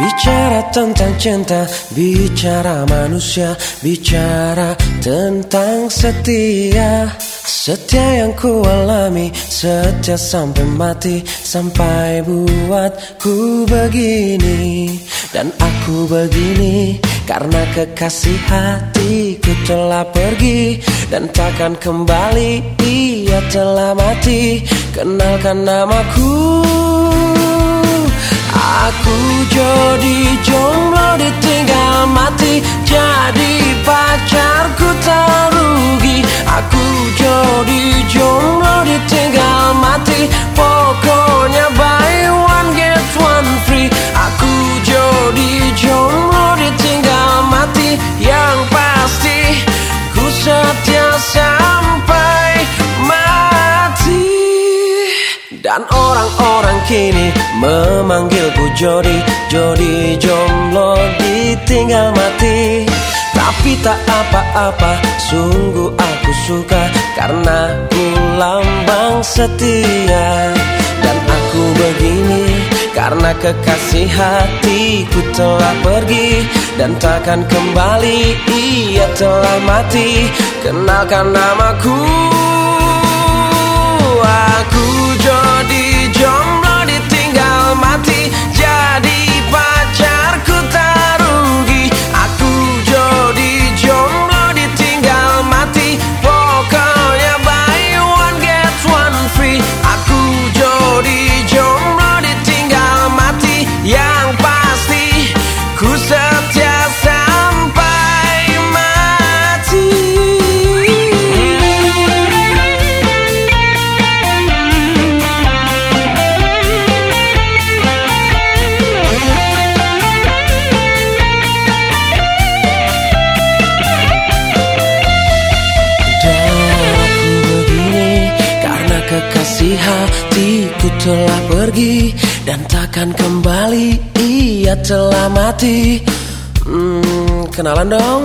Bicara tentang cinta, bicara manusia, bicara tentang setia. Setia yang ku alami, setia sampai mati, sampai buatku begini. Dan aku begini, karena kekasih hatiku telah pergi Dan takkan kembali, ia telah mati Kenalkan namaku Aku jadi jomblo Dan orang-orang kini memanggilku Jody Jody jomblo ditinggal mati. Tapi tak apa-apa Sungguh aku suka Karena ku lambang setia. Dan aku begini Karena kekasih hatiku telah pergi. Dan takkan kembali Ia telah mati. Kenalkan namaku kekasih hatiku telah pergi Dan takkan kembali Ia telah mati. Hmm, Kenalan dong